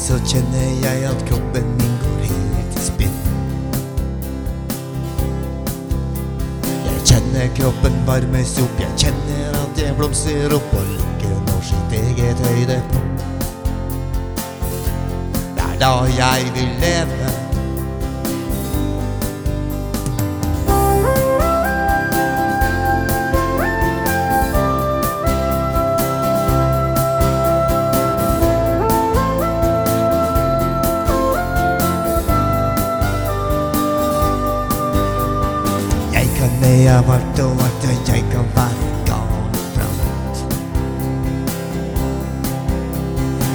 så kjenner jeg at kroppen min går helt i spinn. Jeg kjenner kroppen varmes opp, jeg kjenner at jeg blomstrer opp og ligger når sitt eget høydepunkt. Det er da jeg vil leve. Kan har vært og vært og jeg kan være gal framt.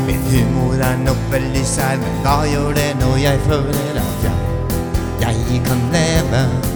Min humor er nok veldig sær, men hva gjør det når jeg føler at jeg, jeg kan leve?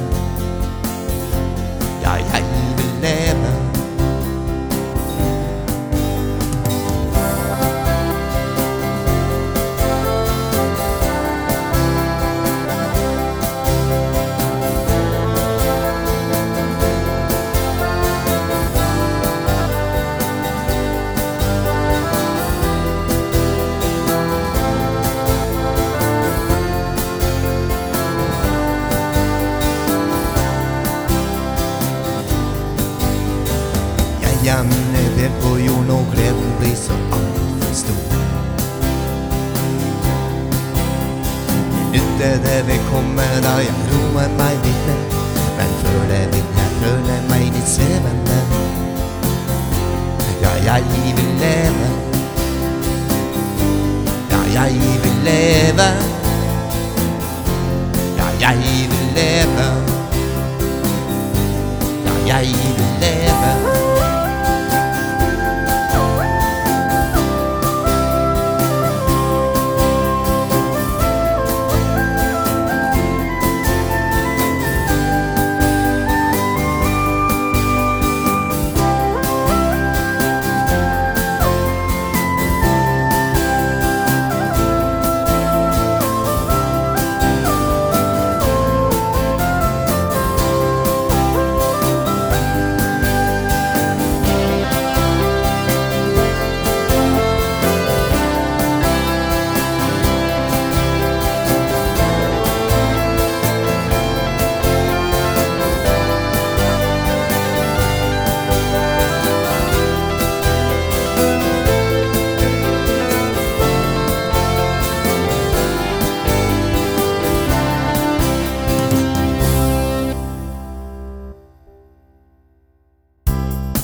Gjemmer vel på jorden, og gleden blir så altfor stor. Minuttet det vil komme da jeg roer meg litt ned. Men før det vil jeg føle meg litt svevende. Ja, jeg vil leve. Ja, jeg vil leve. Ja, jeg vil leve. Ja, jeg vil